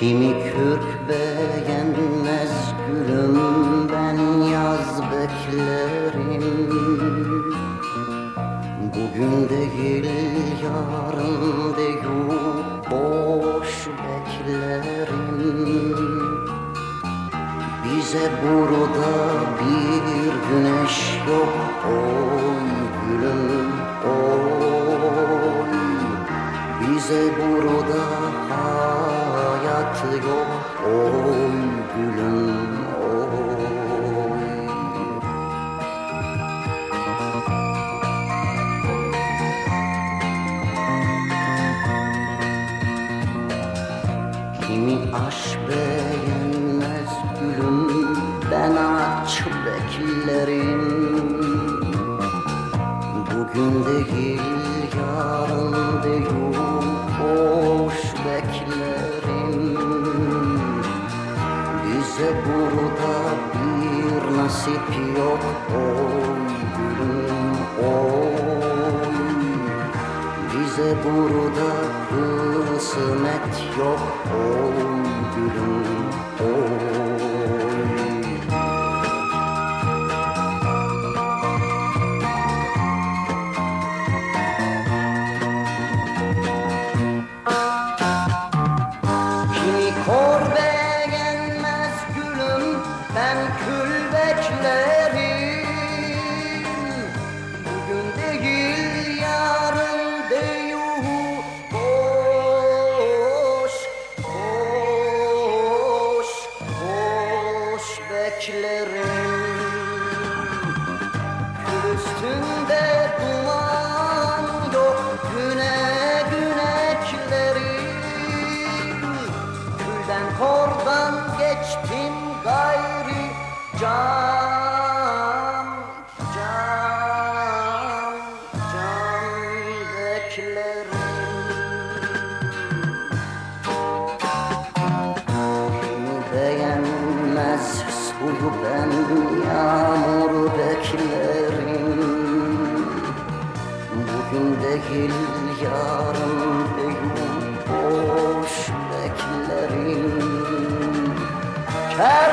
Kimi kürk beğenmez gülüm ben yaz beklerim. Bugün değil yarın değil boş beklerim. Bize burada bir güneş yok oy gülüm oy. Bize burada oy gülüm oy Kimi aş beğenmez gülüm Ben aç beklerim. Bugün değil yarın değil Boş beklerim Bize burada bir nasip yok. Oy gülüm oy. Bize burada kısmet yok. Oy gülüm ben kül beklerim Bugün değil yarın değil. Boş boş boş beklerim. Kül üstünde can can can beklerim. Beğenmez suyu ben yağmur beklerim. Bugün değil yarın değil boş beklerim. Ker